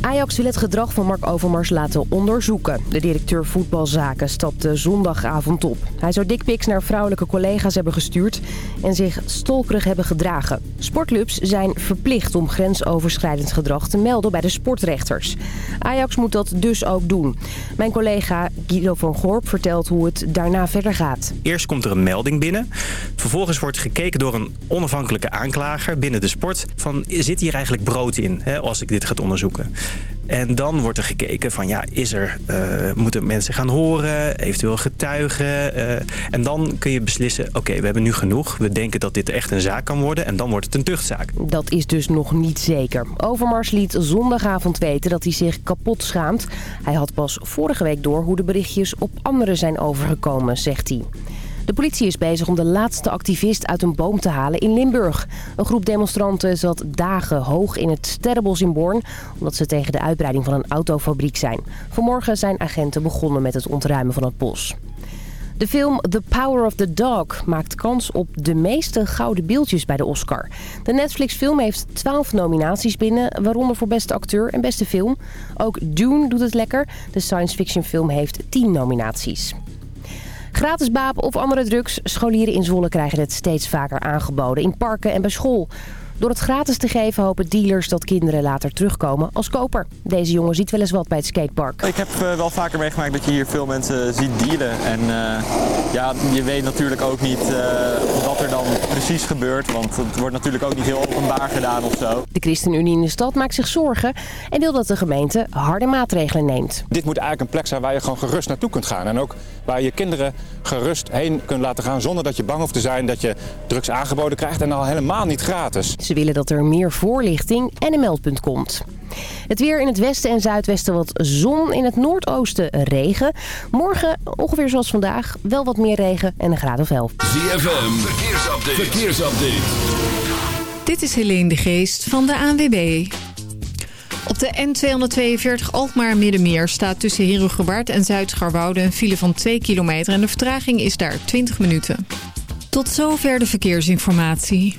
Ajax wil het gedrag van Mark Overmars laten onderzoeken. De directeur voetbalzaken stapte zondagavond op. Hij zou dickpics naar vrouwelijke collega's hebben gestuurd... en zich stolkerig hebben gedragen. Sportclubs zijn verplicht om grensoverschrijdend gedrag te melden bij de sportrechters. Ajax moet dat dus ook doen. Mijn collega Guido van Gorp vertelt hoe het daarna verder gaat. Eerst komt er een melding binnen. Vervolgens wordt gekeken door een onafhankelijke aanklager binnen de sport... van zit hier eigenlijk brood in hè, als ik dit ga onderzoeken. En dan wordt er gekeken van ja, is er, uh, moeten mensen gaan horen, eventueel getuigen. Uh, en dan kun je beslissen, oké, we hebben nu genoeg. We denken dat dit echt een zaak kan worden en dan wordt het een tuchtzaak. Dat is dus nog niet zeker. Overmars liet zondagavond weten dat hij zich kapot schaamt. Hij had pas vorige week door hoe de berichtjes op anderen zijn overgekomen, zegt hij. De politie is bezig om de laatste activist uit een boom te halen in Limburg. Een groep demonstranten zat dagen hoog in het Sterrenbos in Born... omdat ze tegen de uitbreiding van een autofabriek zijn. Vanmorgen zijn agenten begonnen met het ontruimen van het bos. De film The Power of the Dog maakt kans op de meeste gouden beeldjes bij de Oscar. De Netflix-film heeft 12 nominaties binnen, waaronder voor beste acteur en beste film. Ook Dune doet het lekker. De science fiction film heeft 10 nominaties. Gratis bapen of andere drugs. Scholieren in Zwolle krijgen het steeds vaker aangeboden in parken en bij school. Door het gratis te geven hopen dealers dat kinderen later terugkomen als koper. Deze jongen ziet wel eens wat bij het skatepark. Ik heb uh, wel vaker meegemaakt dat je hier veel mensen ziet dealen. En uh, ja, je weet natuurlijk ook niet uh, wat er dan precies gebeurt. Want het wordt natuurlijk ook niet heel openbaar gedaan of zo. De ChristenUnie in de stad maakt zich zorgen en wil dat de gemeente harde maatregelen neemt. Dit moet eigenlijk een plek zijn waar je gewoon gerust naartoe kunt gaan. En ook waar je kinderen gerust heen kunt laten gaan zonder dat je bang hoeft te zijn dat je drugs aangeboden krijgt en al helemaal niet gratis. Ze willen dat er meer voorlichting en een meldpunt komt. Het weer in het westen en zuidwesten wat zon. In het noordoosten regen. Morgen ongeveer zoals vandaag. Wel wat meer regen en een graad of 11. ZFM, verkeersupdate. verkeersupdate. Dit is Helene de Geest van de ANWB. Op de N242 Alkmaar-Middenmeer staat tussen Herugewaard en Zuid-Scharwoude een file van 2 kilometer en de vertraging is daar 20 minuten. Tot zover de verkeersinformatie.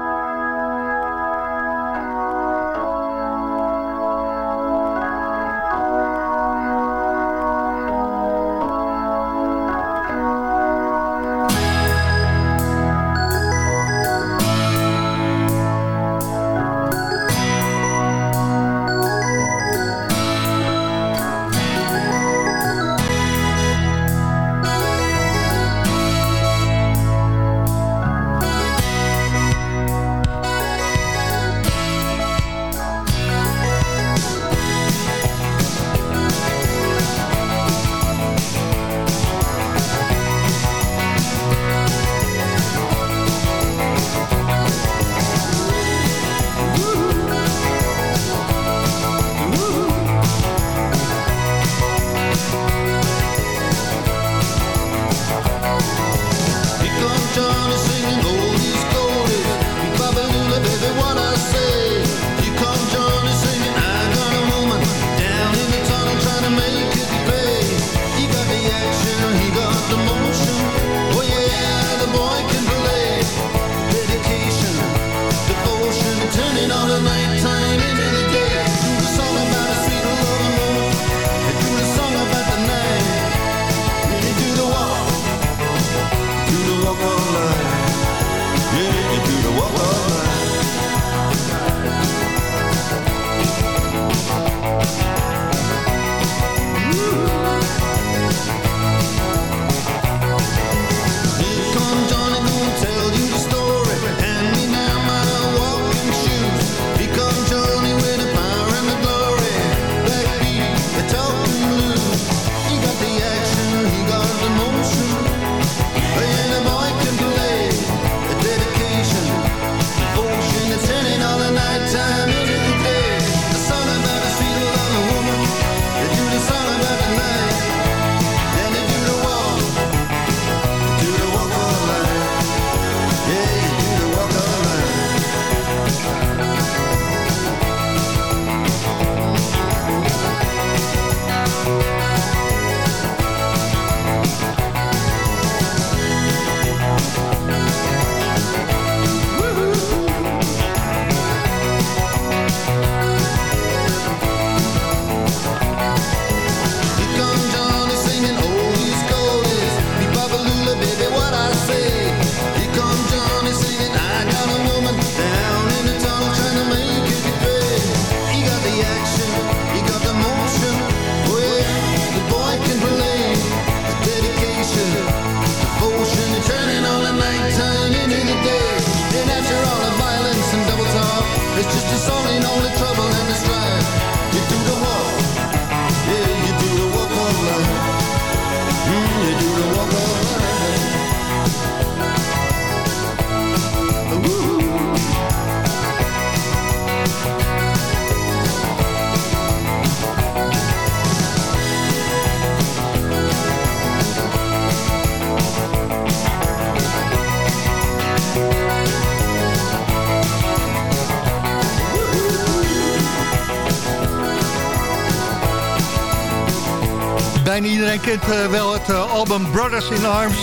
Iedereen kent wel het album Brothers in Arms.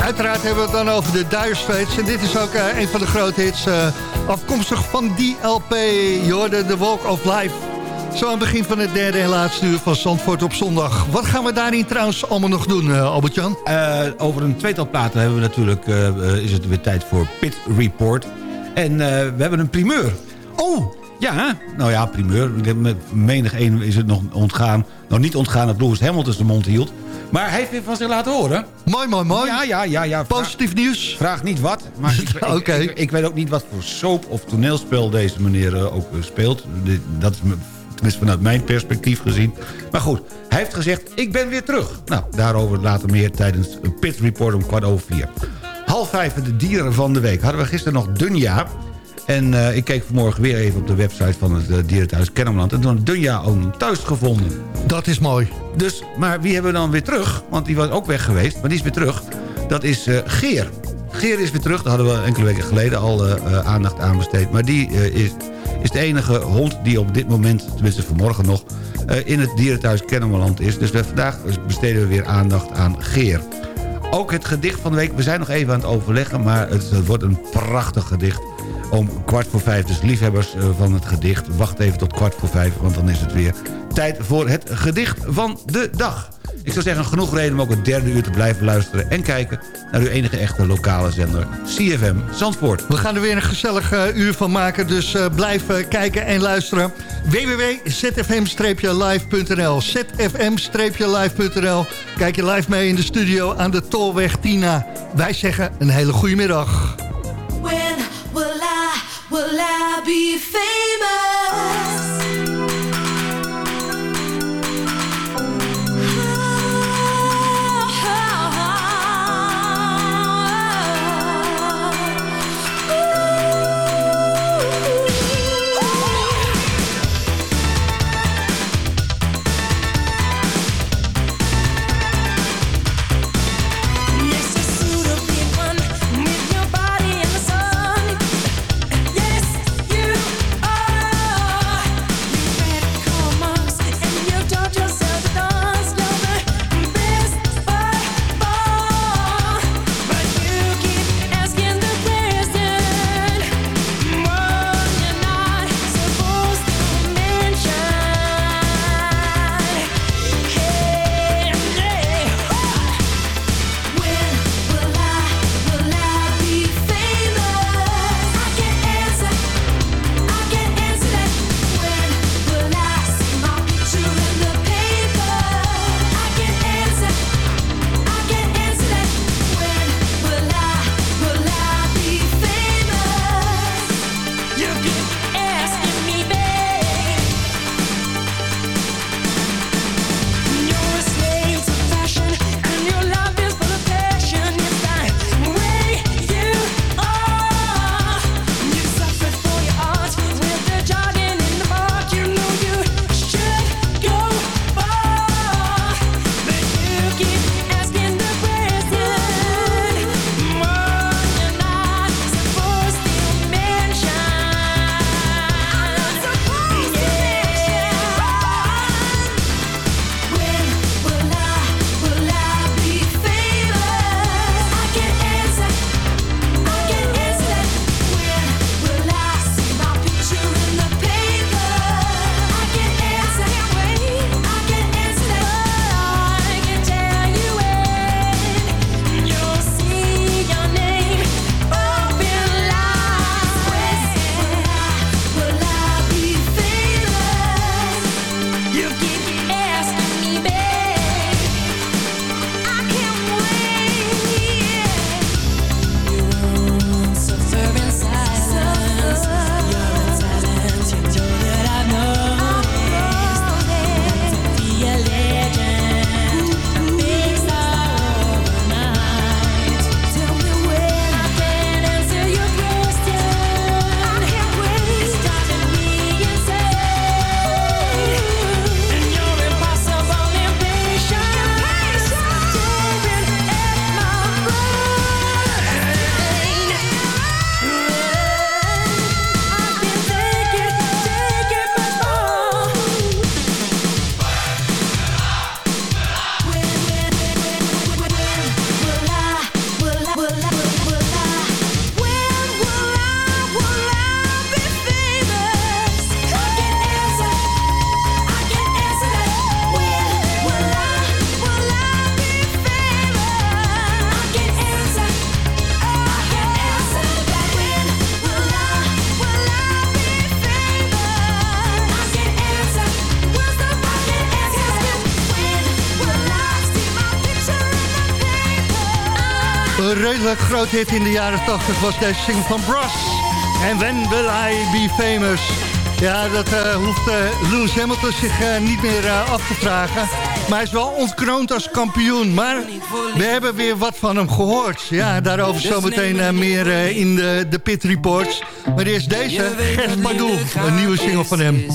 Uiteraard hebben we het dan over de Dire Straits. En dit is ook een van de grote hits afkomstig van die LP. Je The Walk of Life. Zo aan het begin van het derde en laatste uur van Zandvoort op zondag. Wat gaan we daarin trouwens allemaal nog doen, Albert-Jan? Over een tweetal platen hebben we natuurlijk, is het weer tijd voor Pit Report. En we hebben een primeur. Oh! Ja, nou ja, primeur. Met menig één is het nog ontgaan. Nou, niet ontgaan dat Lewis Hamilton de mond hield. Maar hij heeft weer van zich laten horen. Mooi, mooi, mooi. Ja, ja, ja. ja. Positief nieuws. Vraag niet wat. Maar ik, okay. ik, ik, weet ook niet wat voor soap of toneelspel deze meneer ook speelt. Dat is Tenminste vanuit mijn perspectief gezien. Maar goed, hij heeft gezegd, ik ben weer terug. Nou, daarover later meer tijdens een Pit Report om kwart over vier. Half vijf de dieren van de week. Hadden we gisteren nog Dunja. En uh, ik keek vanmorgen weer even op de website van het uh, dierenthuis Kennemerland. En toen Dunja ook thuis gevonden. Dat is mooi. Dus, maar wie hebben we dan weer terug? Want die was ook weg geweest, maar die is weer terug. Dat is uh, Geer. Geer is weer terug. Daar hadden we enkele weken geleden al aandacht aan besteed. Maar die is is de enige hond die op dit moment, tenminste vanmorgen nog... Eh, in het dierenthuis Kennemerland is. Dus vandaag besteden we weer aandacht aan Geer. Ook het gedicht van de week. We zijn nog even aan het overleggen, maar het wordt een prachtig gedicht. Om kwart voor vijf, dus liefhebbers eh, van het gedicht... wacht even tot kwart voor vijf, want dan is het weer tijd voor het gedicht van de dag. Ik zou zeggen, genoeg reden om ook het derde uur te blijven luisteren... en kijken naar uw enige echte lokale zender, CFM Zandvoort. We gaan er weer een gezellig uh, uur van maken, dus uh, blijf kijken en luisteren. www.zfm-live.nl zfm-live.nl Kijk je live mee in de studio aan de Tolweg Tina. Wij zeggen een hele goede middag. When will I, will I be famous? Redelijk groot hit in de jaren 80 was deze single van Bros. En When Will I Be Famous? Ja, dat uh, hoeft uh, Lewis Hamilton zich uh, niet meer af te vragen. Maar hij is wel ontkroond als kampioen. Maar we hebben weer wat van hem gehoord. Ja, daarover zometeen meer in de, de Pit Reports. Maar eerst deze, Gert Pardoel, een nieuwe single van hem.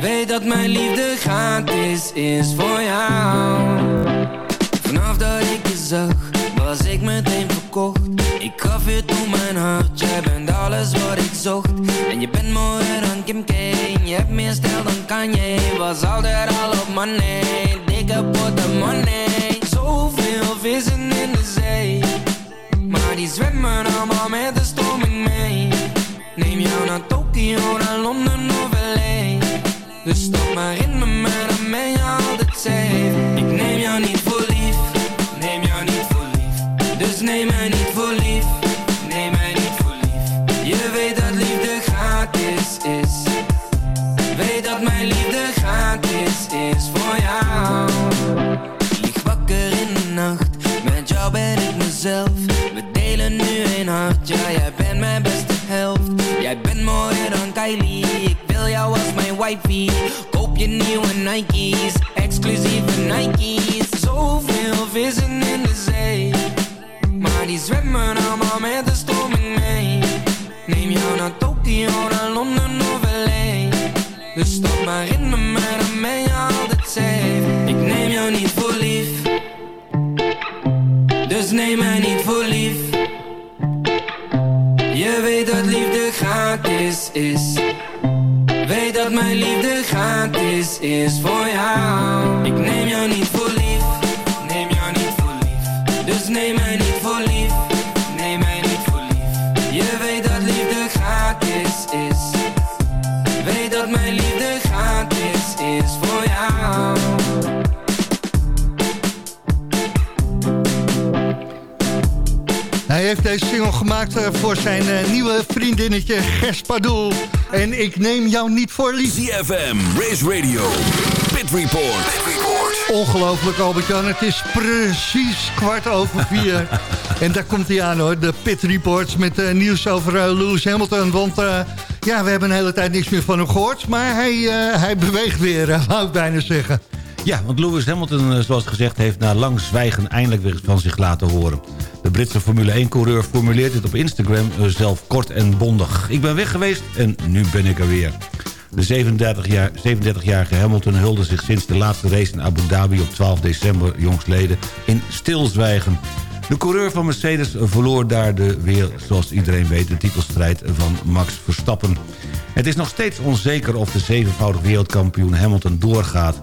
Weet dat mijn liefde gratis is voor jou. Vanaf dat ik je zag, was ik meteen verkocht. Ik gaf je toen mijn hart, jij bent alles wat ik zocht. En je bent mooier dan Kim K, je hebt meer stijl dan Kanye. Was altijd al op money, dikke potte money. Zoveel vissen in de zee, maar die zwemmen allemaal met de stroming mee. Neem jou naar Tokio, naar Londen We delen nu een hart, ja jij bent mijn beste helft. Jij bent mooier dan Kylie, ik wil jou als mijn wifey. Koop je nieuwe Nike's, is. Weet dat mijn liefde gratis is voor jou. Ik neem jou niet heeft deze single gemaakt uh, voor zijn uh, nieuwe vriendinnetje Gers Pardoel. En ik neem jou niet voor lief. CFM, Race Radio, Pit Report. Pit Report. Ongelooflijk Albert-Jan, het is precies kwart over vier. en daar komt hij aan hoor, de Pit Reports met uh, nieuws over Lewis Hamilton. Want ja, we hebben een hele tijd niks meer van hem gehoord. Maar hij, hij beweegt weer, wou ik bijna zeggen. Ja, want Lewis Hamilton, zoals gezegd, heeft na lang zwijgen eindelijk weer van zich laten horen. De Britse Formule 1-coureur formuleert dit op Instagram zelf kort en bondig. Ik ben weg geweest en nu ben ik er weer. De 37-jarige 37 Hamilton hulde zich sinds de laatste race in Abu Dhabi op 12 december jongstleden in stilzwijgen. De coureur van Mercedes verloor daar de weer, zoals iedereen weet, de titelstrijd van Max Verstappen. Het is nog steeds onzeker of de zevenvoudig wereldkampioen Hamilton doorgaat.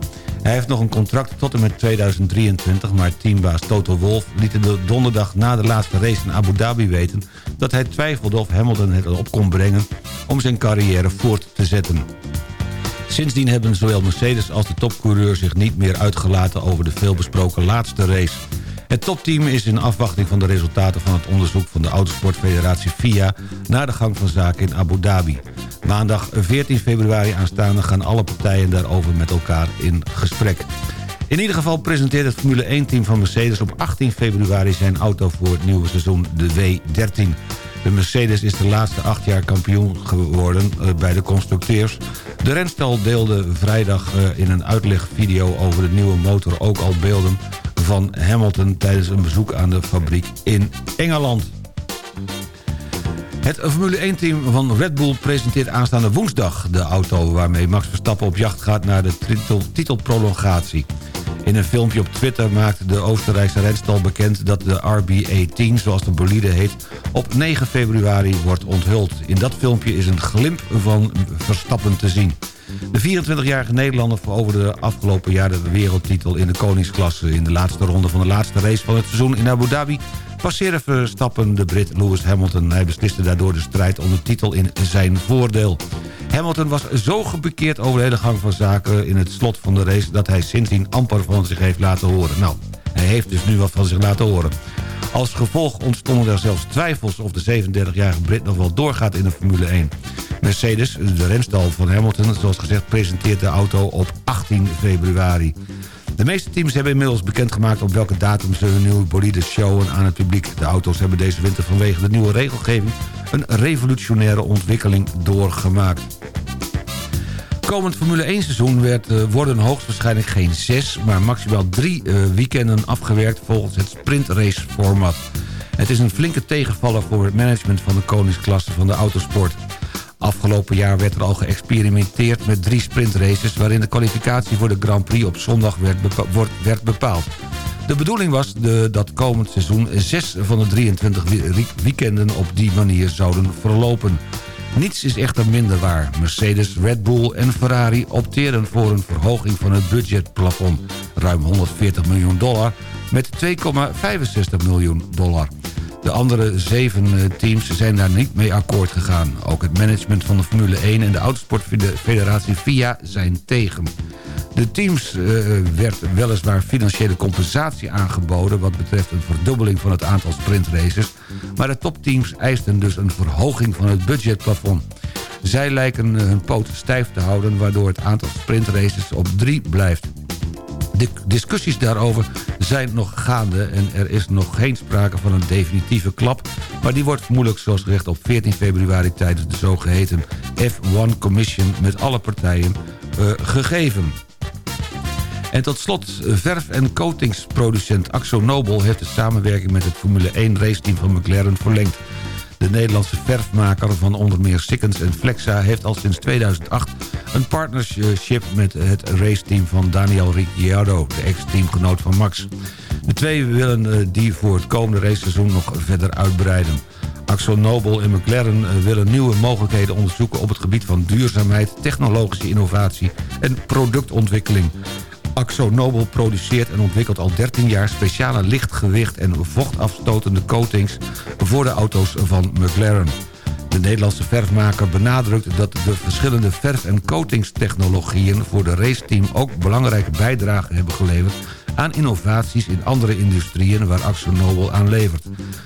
Hij heeft nog een contract tot en met 2023... maar teambaas Toto Wolff liet de donderdag na de laatste race in Abu Dhabi weten... dat hij twijfelde of Hamilton het op kon brengen om zijn carrière voort te zetten. Sindsdien hebben zowel Mercedes als de topcoureur zich niet meer uitgelaten... over de veelbesproken laatste race. Het topteam is in afwachting van de resultaten van het onderzoek van de Autosportfederatie FIA... naar de gang van zaken in Abu Dhabi. Maandag 14 februari aanstaande gaan alle partijen daarover met elkaar in gesprek. In ieder geval presenteert het Formule 1-team van Mercedes op 18 februari zijn auto voor het nieuwe seizoen, de W13. De Mercedes is de laatste acht jaar kampioen geworden bij de constructeurs. De renstal deelde vrijdag in een uitlegvideo over de nieuwe motor ook al beelden van Hamilton tijdens een bezoek aan de fabriek in Engeland. Het Formule 1-team van Red Bull presenteert aanstaande woensdag... de auto waarmee Max Verstappen op jacht gaat naar de titel titelprolongatie. In een filmpje op Twitter maakt de Oostenrijkse renstal bekend... dat de RB18, zoals de bolide heet, op 9 februari wordt onthuld. In dat filmpje is een glimp van Verstappen te zien. De 24-jarige Nederlander veroverde de afgelopen jaar de wereldtitel in de koningsklasse. In de laatste ronde van de laatste race van het seizoen in Abu Dhabi passeerde Verstappen de Brit Lewis Hamilton. Hij besliste daardoor de strijd om de titel in zijn voordeel. Hamilton was zo gebekeerd over de hele gang van zaken in het slot van de race... dat hij sindsdien amper van zich heeft laten horen. Nou, hij heeft dus nu wat van zich laten horen. Als gevolg ontstonden er zelfs twijfels of de 37-jarige Brit nog wel doorgaat in de Formule 1. Mercedes, de renstal van Hamilton, zoals gezegd, presenteert de auto op 18 februari. De meeste teams hebben inmiddels bekendgemaakt op welke datum ze hun nieuwe bolide showen aan het publiek. De auto's hebben deze winter vanwege de nieuwe regelgeving een revolutionaire ontwikkeling doorgemaakt. Komend Formule 1 seizoen werd, uh, worden hoogstwaarschijnlijk geen zes... maar maximaal drie uh, weekenden afgewerkt volgens het sprintrace format. Het is een flinke tegenvaller voor het management van de koningsklasse van de autosport. Afgelopen jaar werd er al geëxperimenteerd met drie sprintraces... waarin de kwalificatie voor de Grand Prix op zondag werd, wordt, werd bepaald. De bedoeling was de, dat komend seizoen zes van de 23 weekenden op die manier zouden verlopen. Niets is echter minder waar. Mercedes, Red Bull en Ferrari opteren voor een verhoging van het budgetplafond. Ruim 140 miljoen dollar met 2,65 miljoen dollar. De andere zeven eh, teams zijn daar niet mee akkoord gegaan. Ook het management van de Formule 1 en de Autosportfederatie FIA zijn tegen. De teams uh, werd weliswaar financiële compensatie aangeboden... wat betreft een verdubbeling van het aantal sprintraces... maar de topteams eisten dus een verhoging van het budgetplafond. Zij lijken eh, hun poten stijf te houden... waardoor het aantal sprintraces op drie blijft. De discussies daarover zijn nog gaande en er is nog geen sprake van een definitieve klap... maar die wordt vermoedelijk zoals gezegd op 14 februari tijdens de zogeheten F1 Commission met alle partijen uh, gegeven. En tot slot, verf- en coatingsproducent Axo Nobel... heeft de samenwerking met het Formule 1 raceteam van McLaren verlengd. De Nederlandse verfmaker van onder meer Sikkens en Flexa... heeft al sinds 2008 een partnership met het raceteam van Daniel Ricciardo... de ex-teamgenoot van Max. De twee willen die voor het komende raceseizoen nog verder uitbreiden. Axel Nobel en McLaren willen nieuwe mogelijkheden onderzoeken... op het gebied van duurzaamheid, technologische innovatie en productontwikkeling. Axo Nobel produceert en ontwikkelt al 13 jaar speciale lichtgewicht en vochtafstotende coatings voor de auto's van McLaren. De Nederlandse verfmaker benadrukt dat de verschillende verf- en coatingstechnologieën voor de raceteam ook belangrijke bijdragen hebben geleverd aan innovaties in andere industrieën waar Axo Nobel aan levert.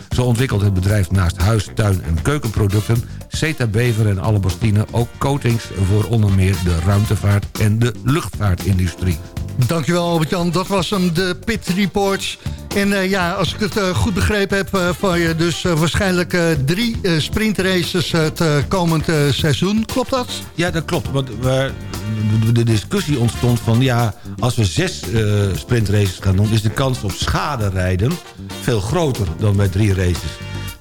Zo ontwikkelt het bedrijf naast huis, tuin en keukenproducten... Ceta Bever en Alabastine ook coatings voor onder meer de ruimtevaart en de luchtvaartindustrie. Dankjewel Albert-Jan, dat was hem, de Pit Reports. En uh, ja, als ik het uh, goed begrepen heb uh, van je... dus waarschijnlijk drie sprintraces het komend seizoen. Klopt dat? Ja, dat klopt. Want de discussie ontstond van... ja, als we zes sprintraces gaan doen... is de kans op schade rijden veel groter dan bij drie races.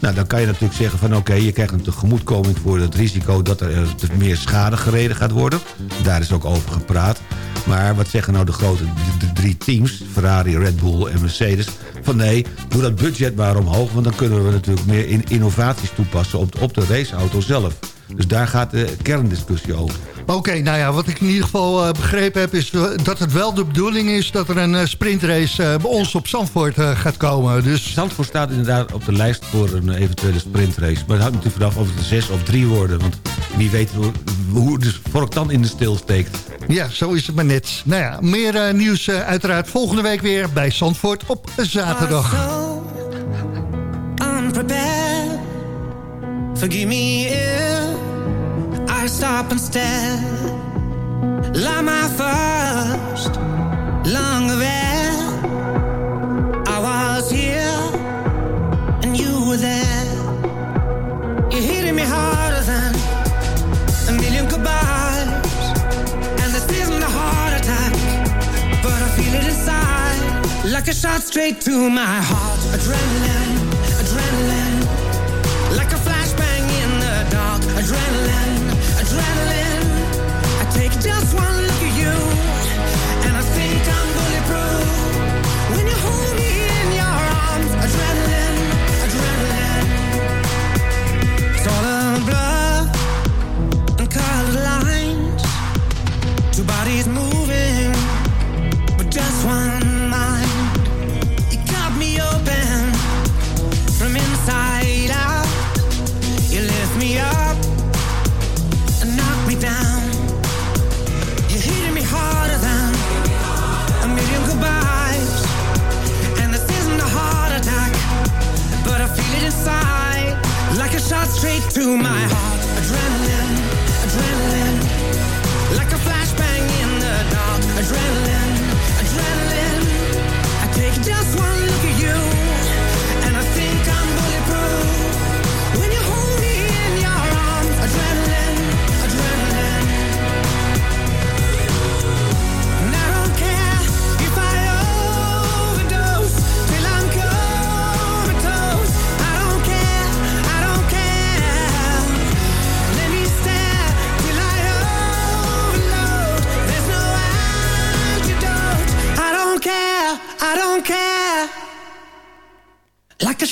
Nou, dan kan je natuurlijk zeggen van oké, je krijgt een tegemoetkoming voor het risico dat er meer schade gereden gaat worden. Daar is ook over gepraat. Maar wat zeggen nou de grote de drie teams, Ferrari, Red Bull en Mercedes... van nee, doe dat budget maar omhoog... want dan kunnen we natuurlijk meer in innovaties toepassen op, op de raceauto zelf. Dus daar gaat de kerndiscussie over. Oké, okay, nou ja, wat ik in ieder geval uh, begrepen heb... is dat het wel de bedoeling is dat er een uh, sprintrace uh, bij ons op Zandvoort gaat komen. Dus... Zandvoort staat inderdaad op de lijst voor een eventuele sprintrace. Maar het hangt natuurlijk vanaf of het zes of drie worden. Want wie weet hoe, hoe de vork dan in de stil steekt. Ja, zo is het maar net. Nou ja, meer nieuws uiteraard volgende week weer bij Zandvoort op zaterdag. Forgive me if I stop and stare Like my first long affair. I was here and you were there. You're hitting me harder than a million goodbyes. And this isn't a heart attack But I feel it inside. Like a shot straight to my heart. Adrenaline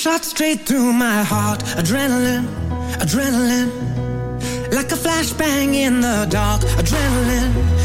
shot straight through my heart. Adrenaline, adrenaline. Like a flashbang in the dark. Adrenaline.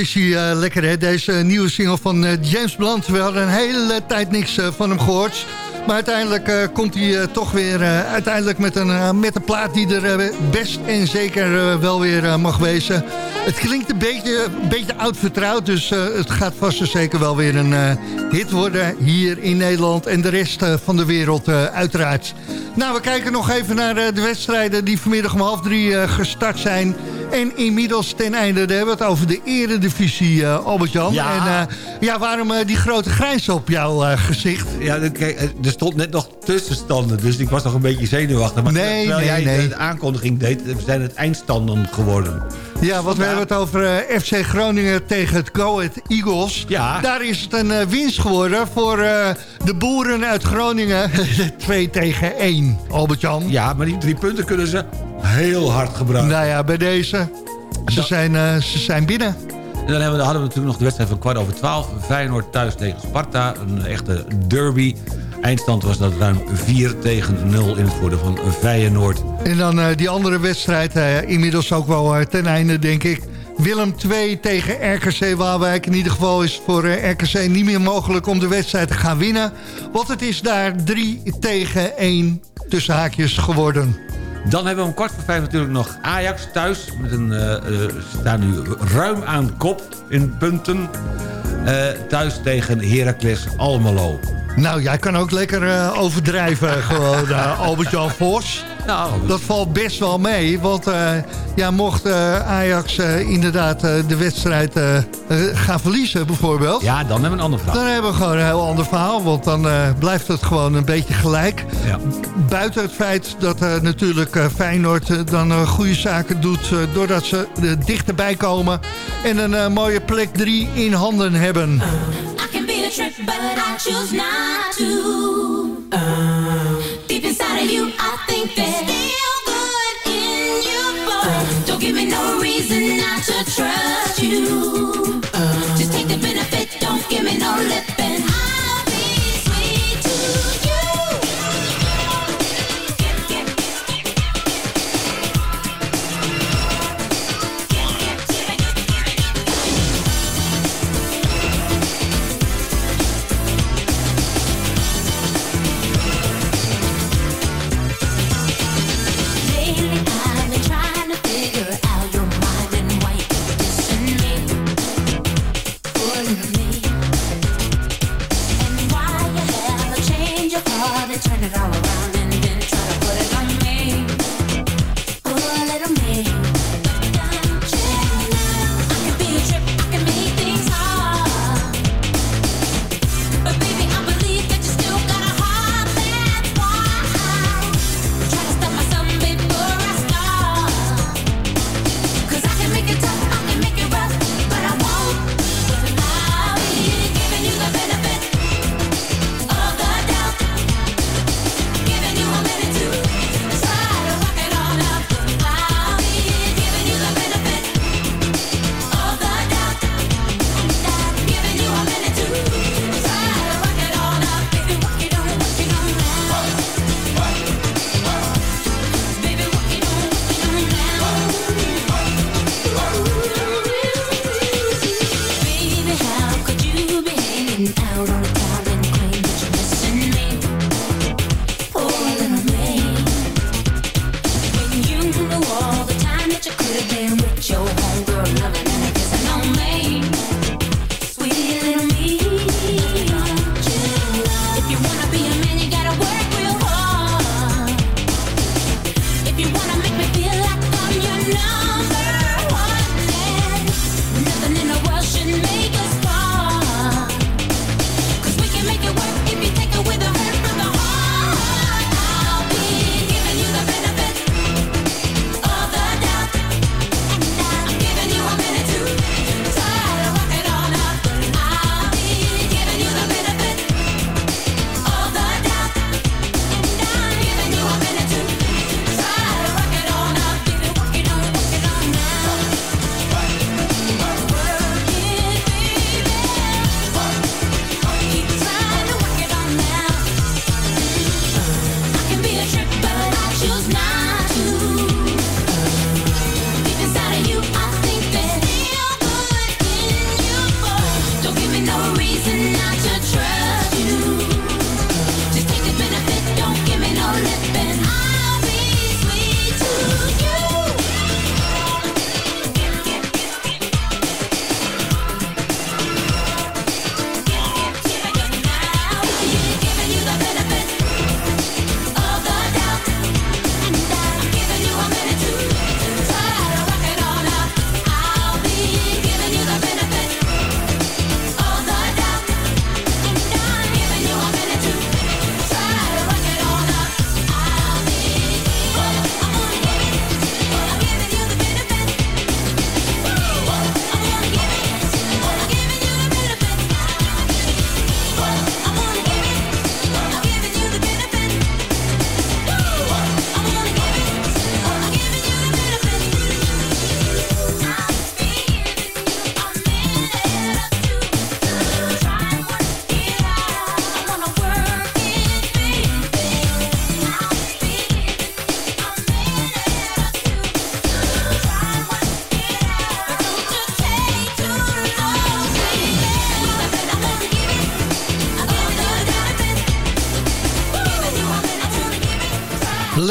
Is eh, lekker, hè? Deze nieuwe single van eh, James Blunt. We hadden een hele tijd niks eh, van hem gehoord. Maar uiteindelijk eh, komt hij eh, toch weer eh, uiteindelijk met een, eh, met een plaat die er eh, best en zeker eh, wel weer eh, mag wezen. Het klinkt een beetje, een beetje oud vertrouwd, dus eh, het gaat vast en zeker wel weer een eh, hit worden hier in Nederland en de rest eh, van de wereld eh, uiteraard. Nou, we kijken nog even naar eh, de wedstrijden die vanmiddag om half drie eh, gestart zijn. En inmiddels ten einde, daar hebben we het over de eredivisie, eh Albert-Jan. Ja. En eh, ja, waarom eh, die grote grijns op jouw gezicht? Ja, kijk, er stond net nog tussenstanden, dus ik was nog een beetje zenuwachtig. Maar Nee, terwijl nee, jij nee. de aankondiging deed, zijn het eindstanden geworden. Ja, want we hebben het over eh, FC Groningen tegen het Go Eagles. Ja. Daar is het een eh, winst geworden voor eh, de boeren uit Groningen. 2 tegen 1, Albert-Jan. Ja, maar die drie punten kunnen ze heel hard gebruiken. Nou ja, bij deze. Ze zijn, ze zijn binnen. En dan, hebben we, dan hadden we natuurlijk nog de wedstrijd van kwart over twaalf. Feyenoord thuis tegen Sparta, een echte derby. Eindstand was dat ruim 4 tegen 0 in het voordeel van Feyenoord. En dan eh, die andere wedstrijd, eh, inmiddels ook wel eh, ten einde, denk ik. Willem 2 tegen RKC Waalwijk. In ieder geval is het voor RKC niet meer mogelijk om de wedstrijd te gaan winnen. Want het is daar 3 tegen 1 tussen haakjes geworden. Dan hebben we om kwart voor vijf natuurlijk nog Ajax thuis. Met een, eh, eh, staan nu ruim aan kop in punten. Eh, thuis tegen Heracles Almelo. Nou, jij kan ook lekker overdrijven, gewoon, Albert-Jan Vos. Nou, Dat valt best wel mee, want eh, ja, mocht eh, Ajax eh, inderdaad eh, de wedstrijd gaan verliezen bijvoorbeeld... ja, dan hebben we een ander verhaal. Dan hebben we gewoon een heel ander verhaal, want dan eh, blijft het gewoon een beetje gelijk. Ja. Buiten het feit dat eh, natuurlijk eh, Feyenoord dan eh, goede zaken doet... eh, doordat ze er dichterbij komen en een eh, mooie plek 3 in handen hebben. I can be the but I choose not to. Deep inside of you,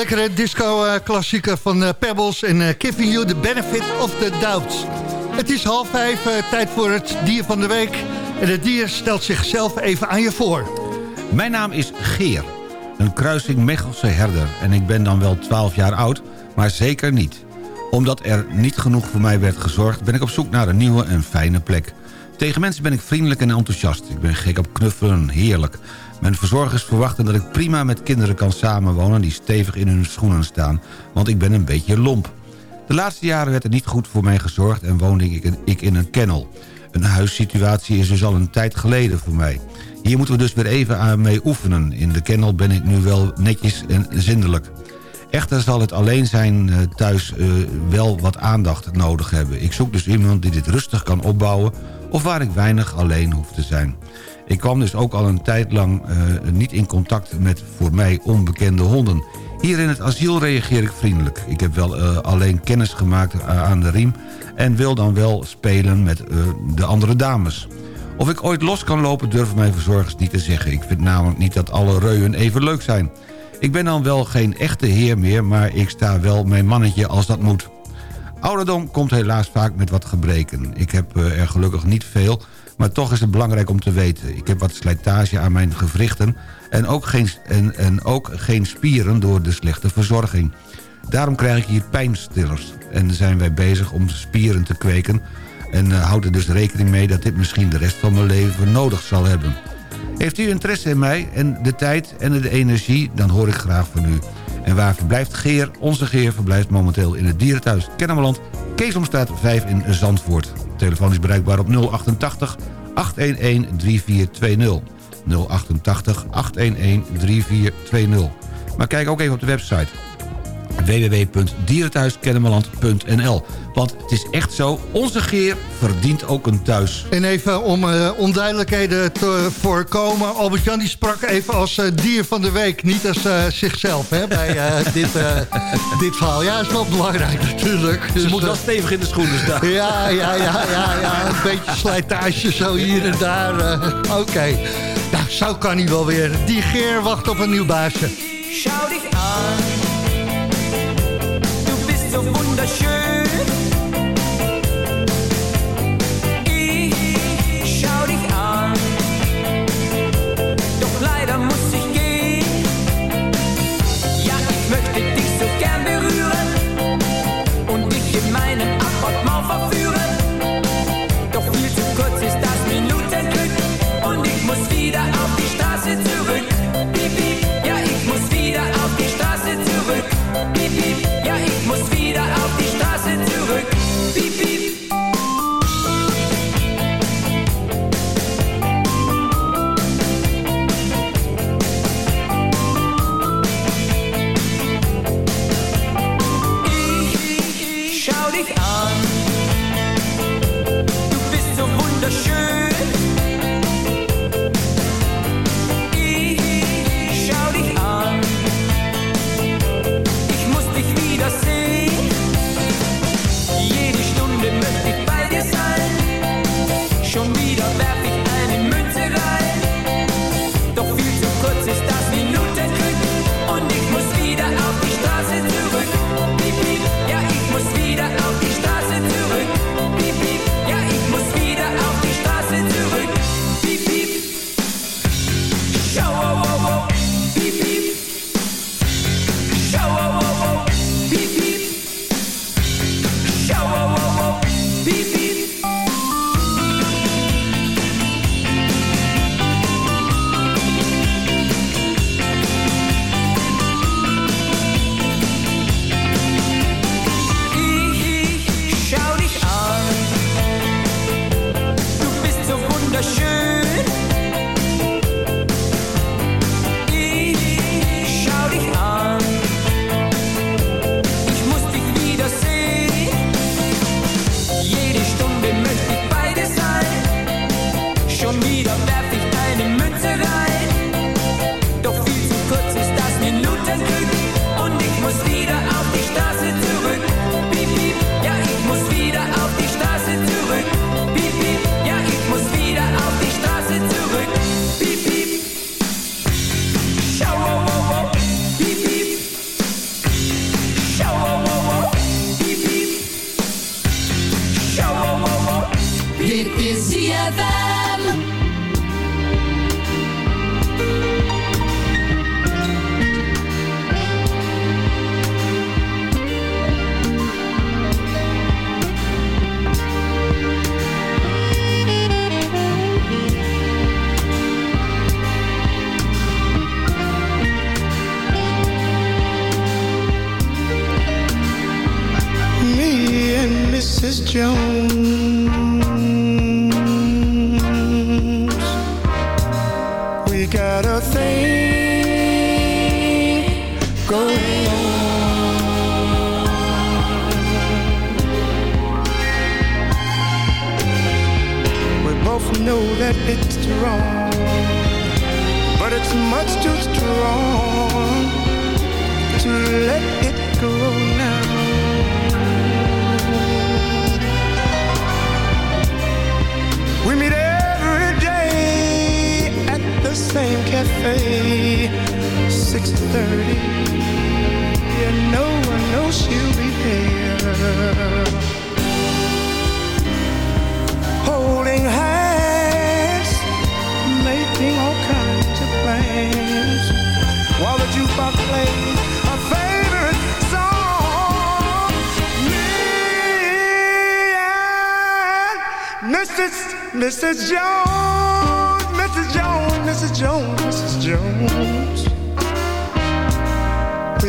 Disco-klassieker van eh, Pebbles en eh, Giving You the Benefit of the Doubt. Het is half vijf, eh, tijd voor het dier van de week. En het dier stelt zichzelf even aan je voor. Mijn naam is Geer, een kruising Mechelse herder. En ik ben dan wel 12 jaar oud, maar zeker niet. Omdat er niet genoeg voor mij werd gezorgd... ben ik op zoek naar een nieuwe en fijne plek. Tegen mensen ben ik vriendelijk en enthousiast. Ik ben gek op knuffelen, heerlijk. Mijn verzorgers verwachten dat ik prima met kinderen kan samenwonen... die stevig in hun schoenen staan, want ik ben een beetje lomp. De laatste jaren werd er niet goed voor mij gezorgd... en woonde ik in, een kennel. Een huissituatie is dus al een tijd geleden voor mij. Hier moeten we dus weer even aan mee oefenen. In de kennel ben ik nu wel netjes en zindelijk. Echter zal het alleen zijn eh, thuis uh, wel wat aandacht nodig hebben. Ik zoek dus iemand die dit rustig kan opbouwen... of waar ik weinig alleen hoef te zijn. Ik kwam dus ook al een tijd lang uh, niet in contact met voor mij onbekende honden. Hier in het asiel reageer ik vriendelijk. Ik heb wel alleen kennis gemaakt aan de riem... en wil dan wel spelen met de andere dames. Of ik ooit los kan lopen durven mijn verzorgers niet te zeggen. Ik vind namelijk niet dat alle reuën even leuk zijn. Ik ben dan wel geen echte heer meer... maar ik sta wel mijn mannetje als dat moet. Ouderdom komt helaas vaak met wat gebreken. Ik heb er gelukkig niet veel... Maar toch is het belangrijk om te weten. Ik heb wat slijtage aan mijn gewrichten en ook geen, en, en ook geen spieren door de slechte verzorging. Daarom krijg ik hier pijnstillers. En zijn wij bezig om spieren te kweken. En uh, houd er dus rekening mee dat dit misschien de rest van mijn leven nodig zal hebben. Heeft u interesse in mij en de tijd en de energie, dan hoor ik graag van u. En waar verblijft Geer? Onze Geer verblijft momenteel in het dierenthuis Kennemerland... Keesomstraat 5 in Zandvoort. Telefoon is bereikbaar op 088 811 3420. 088 811 3420. Maar kijk ook even op de website www.dierenthuiskennemerland.nl. Want het is echt zo, onze Geer verdient ook een thuis. En even om uh, onduidelijkheden te voorkomen... Albert-Jan die sprak even als uh, dier van de week, niet als uh, zichzelf hè, bij dit, dit verhaal. Ja, is wel belangrijk natuurlijk. Ze dus, moet wel stevig in de schoenen staan. Ja, ja, ja, ja, ja een beetje slijtage zo hier en daar. Oké, okay. nou, zo kan hij wel weer. Die Geer wacht op een nieuw baasje. Schau dich aan. So wunderschön. 6:30. And no one knows she'll be there. Holding hands, making all kinds of plans, while the jukebox plays our favorite song. Me and Mrs. Mrs. Jones, Mrs. Jones, Mrs. Jones, Mrs. Jones.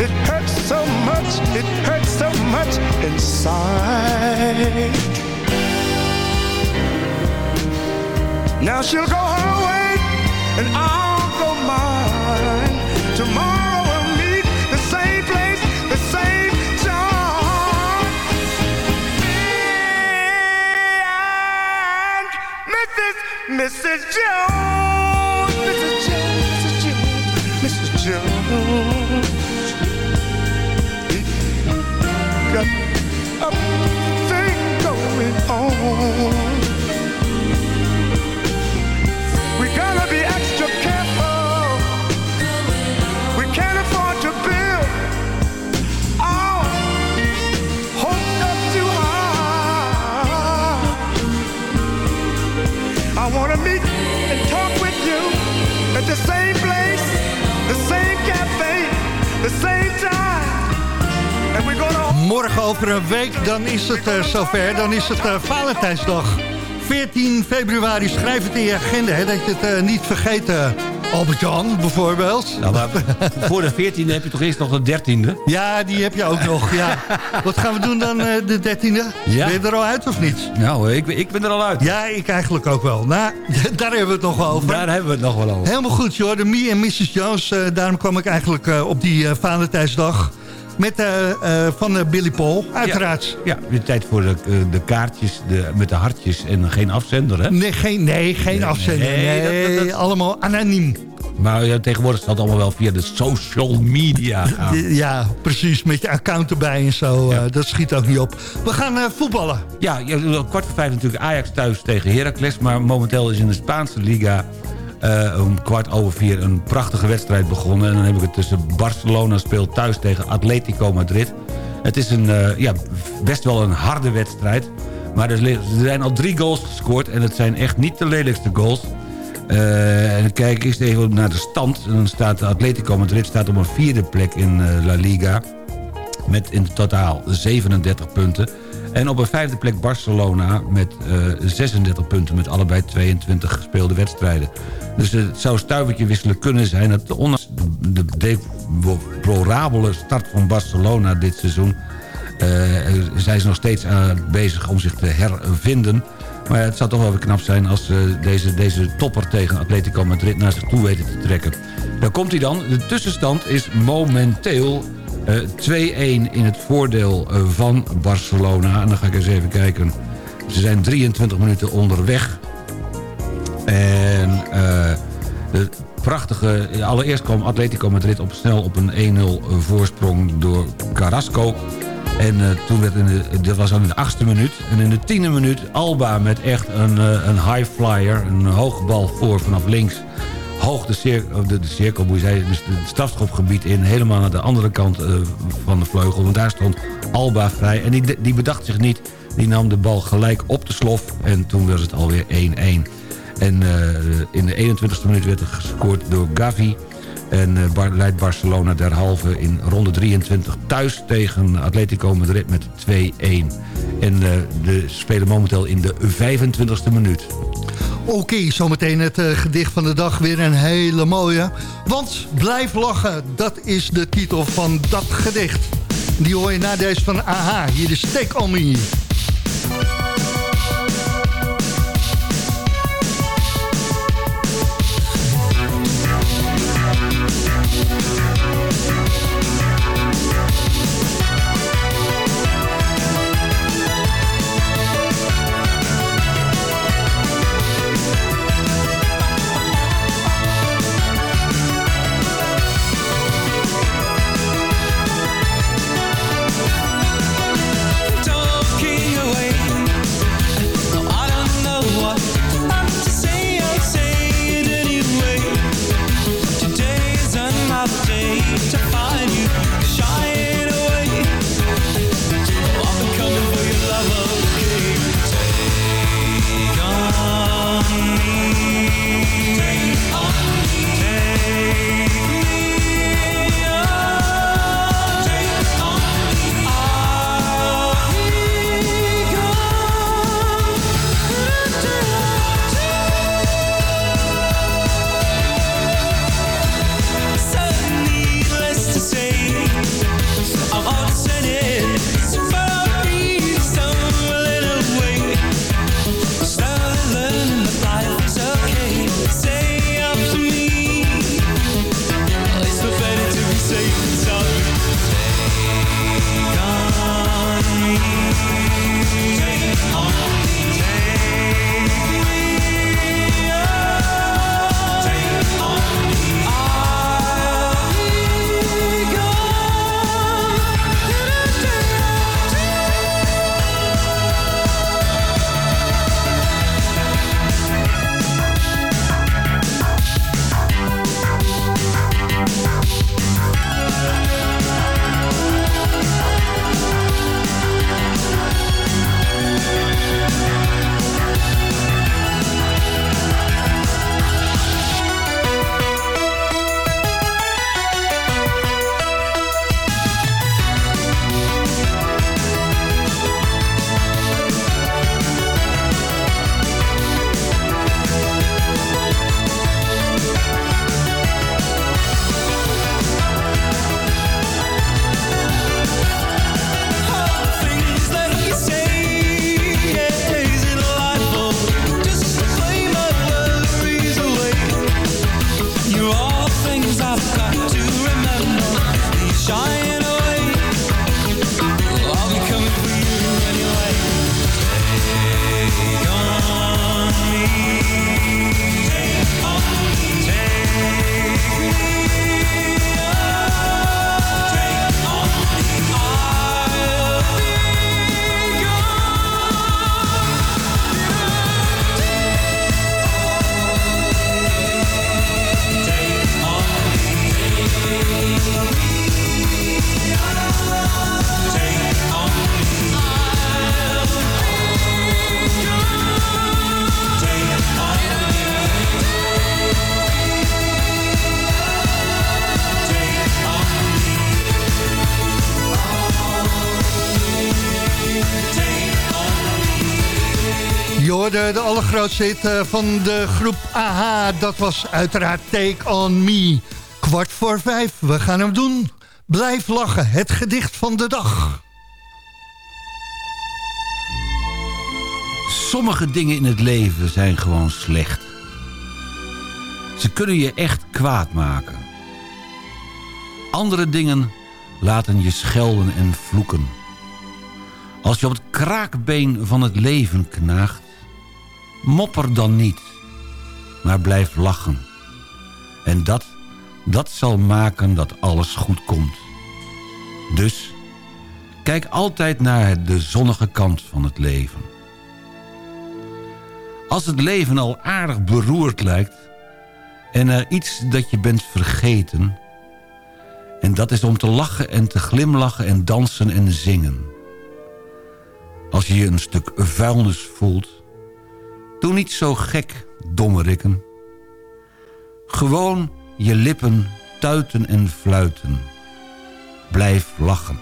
It hurts so much, it hurts so much inside. Now she'll go her way, and I'll go mine. Tomorrow we'll meet the same place, the same time. Me And Mrs. Mrs. Jones, Morgen over een week, dan is het uh, zover. Dan is het uh, Valentijnsdag. 14 februari, schrijf het in je agenda, hè, dat je het uh, niet vergeet. Albert-Jan bijvoorbeeld. Nou, maar voor de 14e heb je toch eerst nog de 13e? Ja, die heb je ook nog. Ja. Wat gaan we doen dan de 13e? Ja. Ben je er al uit of niet? Nou, ik, ik ben er al uit. Ja, ik eigenlijk ook wel. Nou, daar hebben we het nog wel over. Daar hebben we het nog wel over. Helemaal goed, joh. De Me en Mrs. Jones. daarom kwam ik eigenlijk op die Valentijnsdag. Met, uh, uh, van uh, Billy Paul, uiteraard. Ja, ja, de tijd voor de, de kaartjes de, met de hartjes en geen afzender, hè? Nee, geen, nee, geen afzender. nee, Nee, dat- dat- allemaal anoniem. Maar ja, tegenwoordig het allemaal wel via de social media gaan. Ja, precies. Met je account erbij en zo. eh, dat schiet ook niet op. We gaan eh, voetballen. Ja, ja, kwart voor vijf natuurlijk Ajax thuis tegen Heracles. Maar momenteel is in de Spaanse Liga eh, om kwart over vier een prachtige wedstrijd begonnen. En dan heb ik het tussen Barcelona speelt thuis tegen Atletico Madrid. Het is een, eh, ja, best wel een harde wedstrijd. Maar er, zijn al drie goals gescoord en het zijn echt niet de lelijkste goals. Eh, en kijk eerst even naar de stand. En dan staat Atletico Madrid staat op een vierde plek in La Liga. Met in totaal 37 punten. En op een vijfde plek Barcelona met eh, 36 punten... met allebei 22 gespeelde wedstrijden. Dus het zou stuivertje wisselen kunnen zijn... dat ondanks de deplorabele start van Barcelona dit seizoen... eh, zijn ze nog steeds aan bezig om zich te hervinden... Maar het zou toch wel weer knap zijn als ze deze, deze topper tegen Atletico Madrid naar zich toe weten te trekken. Daar komt hij dan. De tussenstand is momenteel eh, 2-1 in het voordeel eh, van Barcelona. En dan ga ik eens even kijken. Ze zijn 23 minuten onderweg. En eh, de prachtige... Allereerst kwam Atletico Madrid op snel op een 1-0 voorsprong door Carrasco. En eh, toen werd in de, dat was al in de achtste minuut. En in de tiende minuut Alba met echt een, eh, een high flyer. Een hoge bal voor vanaf links. Hoog de, cirkel, de, de cirkel, je dus het strafschopgebied in. Helemaal naar de andere kant eh, van de vleugel. Want daar stond Alba vrij. En die, die bedacht zich niet. Die nam de bal gelijk op de slof. En toen was het alweer 1-1. En eh, in de 21ste minuut werd er gescoord door Gavi. En Bar leidt Barcelona derhalve in ronde 23 thuis tegen Atletico Madrid met 2-1. En eh, de spelen momenteel in de 25ste minuut. Oké, zometeen het eh, gedicht van de dag. Weer een hele mooie. Want blijf lachen, dat is de titel van dat gedicht. Die hoor je na deze van AHA. Hier is Take On Me. De allergrootste hit eh, van de groep AHA. Dat was uiteraard Take On Me. Kwart voor vijf, we gaan hem doen. Blijf lachen, het gedicht van de dag. Sommige dingen in het leven zijn gewoon slecht. Ze kunnen je echt kwaad maken. Andere dingen laten je schelden en vloeken. Als je op het kraakbeen van het leven knaagt... mopper dan niet, maar blijf lachen. En dat, dat zal maken dat alles goed komt. Dus, kijk altijd naar de zonnige kant van het leven. Als het leven al aardig beroerd lijkt... en er iets dat je bent vergeten... en dat is om te lachen en te glimlachen en dansen en zingen... Als je je een stuk vuilnis voelt... doe niet zo gek, dommerikken. Gewoon je lippen tuiten en fluiten. Blijf lachen.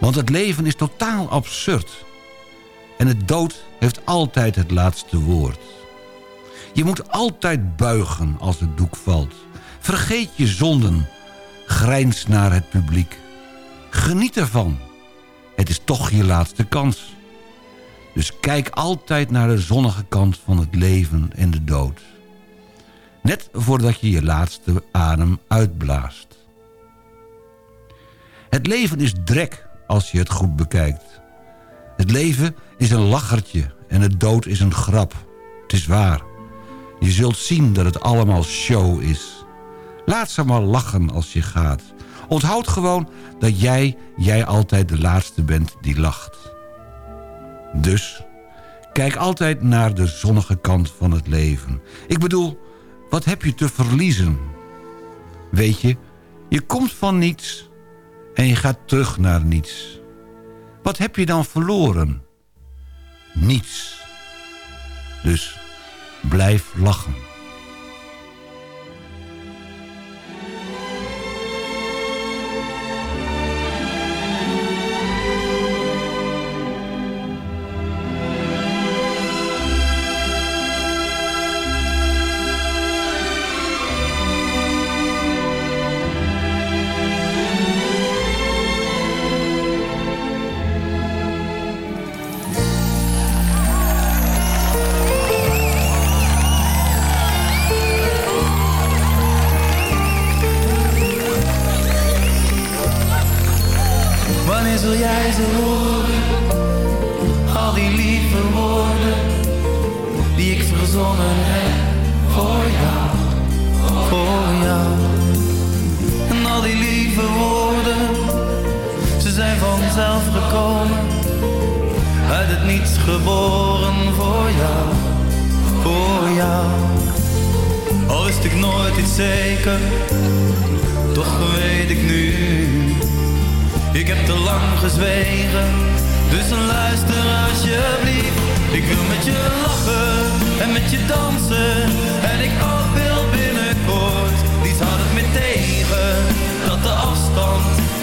Want het leven is totaal absurd. En het dood heeft altijd het laatste woord. Je moet altijd buigen als het doek valt. Vergeet je zonden. Grijns naar het publiek. Geniet ervan. Het is toch je laatste kans. Dus kijk altijd naar de zonnige kant van het leven en de dood. Net voordat je je laatste adem uitblaast. Het leven is drek als je het goed bekijkt. Het leven is een lachertje en het dood is een grap. Het is waar. Je zult zien dat het allemaal show is. Laat ze maar lachen als je gaat. Onthoud gewoon dat jij, jij altijd de laatste bent die lacht. Dus, kijk altijd naar de zonnige kant van het leven. Ik bedoel, wat heb je te verliezen? Weet je, je komt van niets en je gaat terug naar niets. Wat heb je dan verloren? Niets. Dus blijf lachen.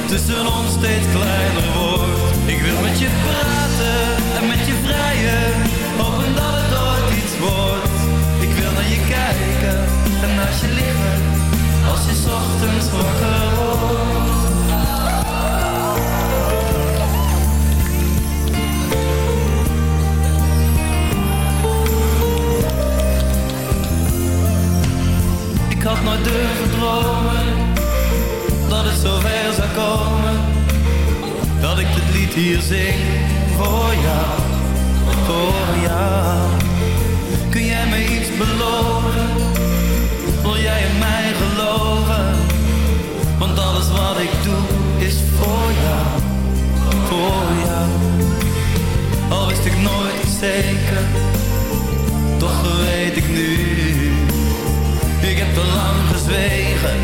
Tussen ons steeds kleiner hier zing voor jou, voor jou. Kun jij me iets beloven? Wil jij in mij geloven? Want alles wat ik doe is voor jou, voor jou. Al wist ik nooit zeker, toch weet ik nu. Ik heb te lang gezwegen,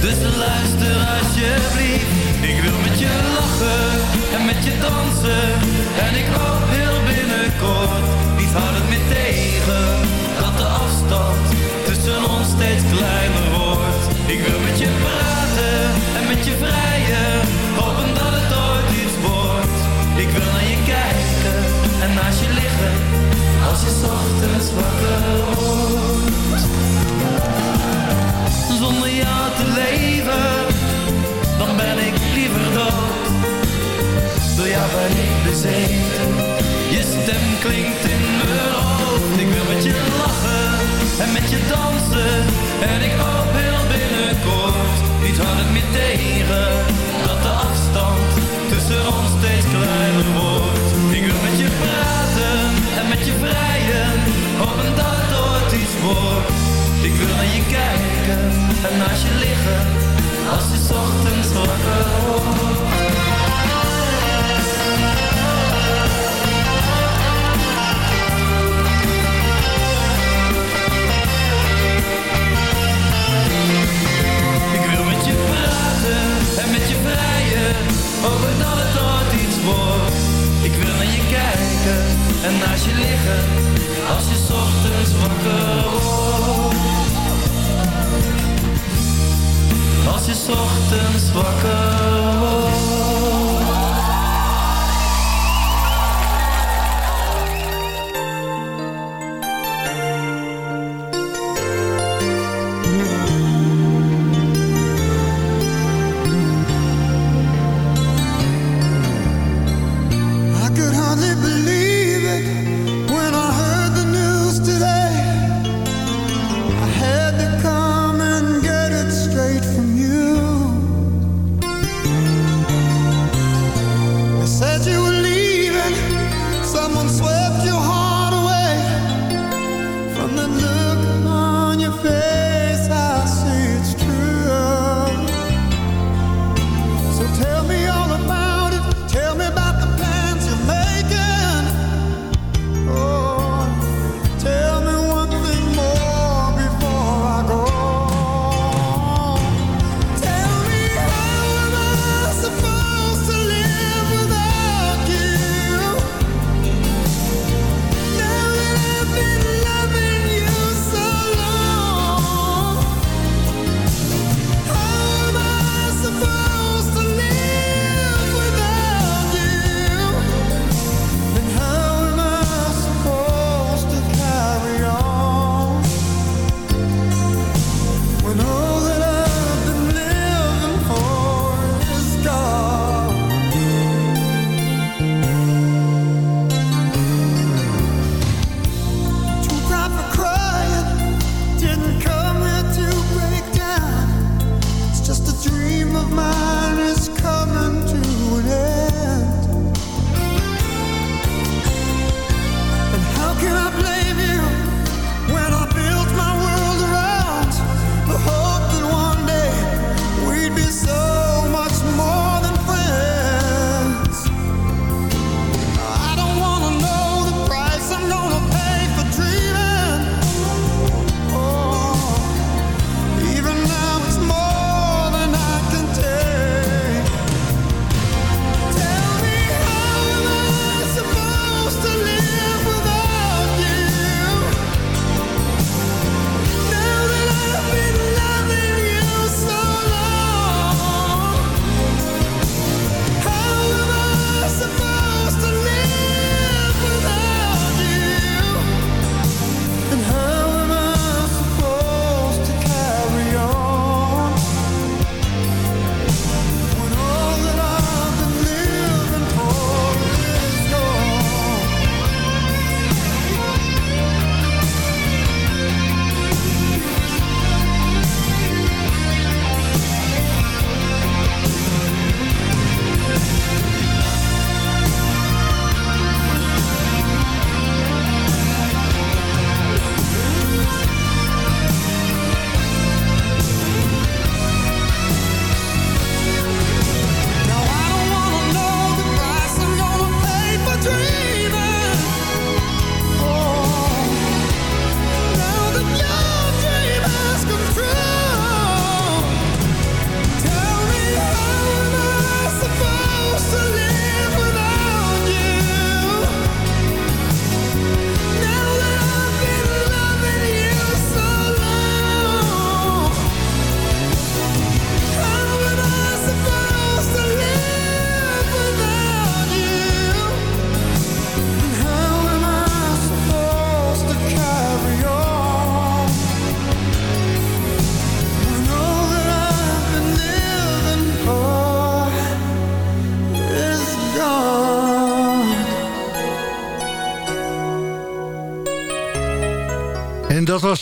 dus luister alsjeblieft. Ik wil met je lachen en met je dansen. En ik hoop heel binnenkort niet houd het meer tegen. Dat de afstand tussen ons steeds kleiner wordt. Ik wil met je praten en met je vrijen. Hopen dat het ooit iets wordt. Ik wil naar je kijken en naast je liggen. Als je ochtends wakker wordt. Zonder jou te leven dan ben ik liever dood. Door jou ben ik bezeten, je stem klinkt in mijn hoofd. Ik wil met je lachen en met je dansen. En ik hoop heel binnenkort, niet hard het meer tegen, dat de afstand tussen ons steeds kleiner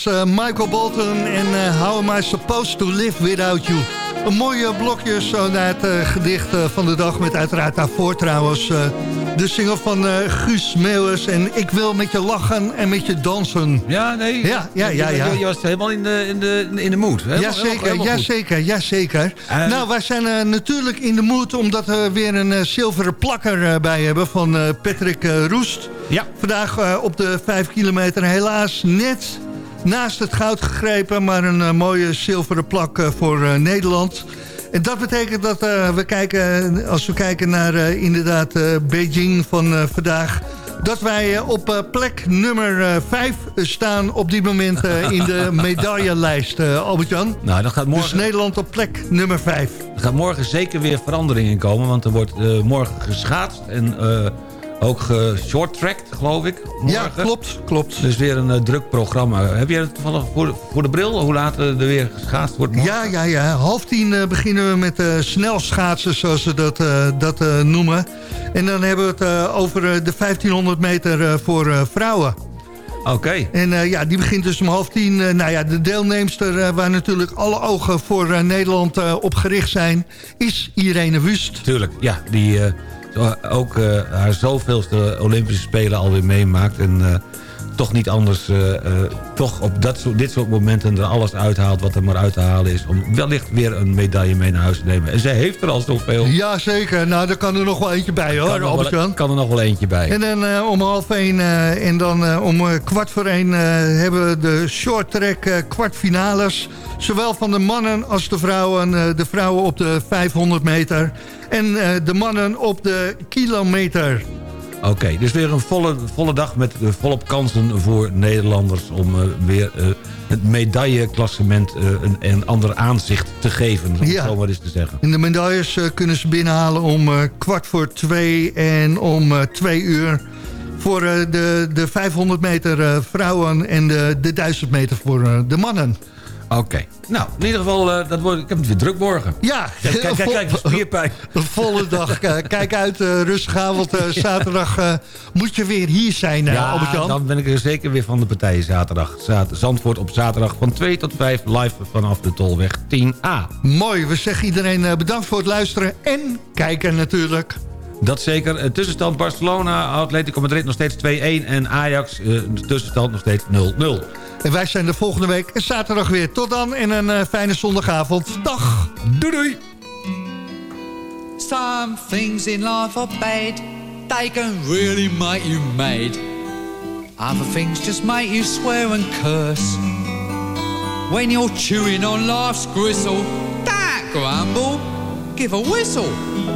was eh, Michael Bolton en eh, How Am I Supposed to Live Without You. Een mooie blokje zo naar het eh, gedicht eh, van de dag... met uiteraard daarvoor trouwens eh, de single van eh, Guus Meeuwers... en Ik wil met je lachen en met je dansen. Ja, nee. Ja, ja, ja, ja. Je, je was helemaal in de, in de, in de mood. Helemaal- Jazeker, helemaal jazeker, jazeker. Eh, nou, wij zijn eh, natuurlijk in de mood omdat we weer een eh, zilveren plakker eh, bij hebben van eh, Patrick eh, Roest. Ja. Vandaag eh, op de 5 kilometer helaas net naast het goud gegrepen, maar een eh, mooie zilveren plak eh, voor eh, Nederland. En dat betekent dat we kijken, als we kijken naar inderdaad Beijing van vandaag... dat wij op plek nummer 5 staan op dit moment in de medaillelijst, Albert-Jan. Nou, gaat morgen... Dus Nederland op plek nummer 5. Er gaat morgen zeker weer verandering in komen. Want er wordt morgen geschaatst en ook geshort-tracked, geloof ik. Morgen. Ja, klopt, klopt. Dus weer een eh, druk programma. Heb jij het toevallig voor, voor de bril? Hoe laat er weer geschaatst wordt morgen? Ja, ja, ja. Half tien eh, beginnen we met uh, snelschaatsen, zoals ze dat, uh, dat uh, noemen. En dan hebben we het uh, over de 1500 meter voor vrouwen. Oké. Okay. En uh, ja, die begint dus om half tien. Uh, nou ja, de deelnemster uh, waar natuurlijk alle ogen voor Nederland op gericht zijn... is Irene Wust. Tuurlijk, ja. Die ook haar zoveelste Olympische Spelen alweer meemaakt. En toch niet anders, uh, uh, toch op dat soort, dit soort momenten er alles uithaalt wat er maar uit te halen is. Om wellicht weer een medaille mee naar huis te nemen. En zij heeft er al zoveel. Ja, zeker. Nou, er kan er nog wel eentje bij hoor, Albert Jan. Kan er nog wel eentje bij. En dan uh, om half één en dan om kwart voor één hebben we de short track kwartfinales. Zowel van de mannen als de vrouwen. de vrouwen op de 500 meter. En de mannen op de kilometer. Oké, okay, dus weer een volle, volle dag met uh, volop kansen voor Nederlanders... om uh, weer uh, het medailleklassement een, een ander aanzicht te geven. Om ja. zo maar eens te zeggen. En de medailles kunnen ze binnenhalen om kwart voor twee en om twee uur... voor de, de 500 meter vrouwen en de, de 1000 meter voor de mannen. Oké. Okay. Nou, in ieder geval, uh, dat wordt, ik heb het weer druk morgen. Ja. Kijk, kijk, kijk, kijk spierpijn. Een volle dag. Kijk uit, uh, rustig avond. Uh, zaterdag moet je weer hier zijn, ja, dan ben ik er zeker weer van de partij zaterdag. Zandvoort op zaterdag van 2 tot 5 live vanaf de Tolweg 10A. Mooi, we zeggen iedereen bedankt voor het luisteren en kijken natuurlijk. Dat zeker. Tussenstand Barcelona, Atletico Madrid nog steeds 2-1 en Ajax tussenstand nog steeds 0-0. En wij zijn de volgende week zaterdag weer. Tot dan en een fijne zondagavond. Dag. Doei doei. Some things in life are bad. They can really make you mad. Other things just make you swear and curse. When you're chewing on life's gristle, don't grumble, give a whistle.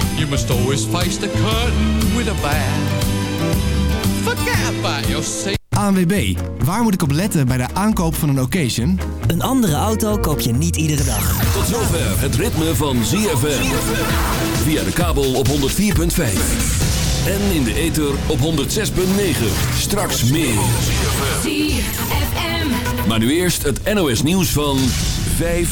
You must always face the curtain with a bow. Forget about your seat. ANWB, waar moet ik op letten bij de aankoop van een occasion? Een andere auto koop je niet iedere dag. Tot zover het ritme van ZFM. Via de kabel op 104.5. En in de ether op 106.9. Straks meer. ZFM. Maar nu eerst het NOS nieuws van 5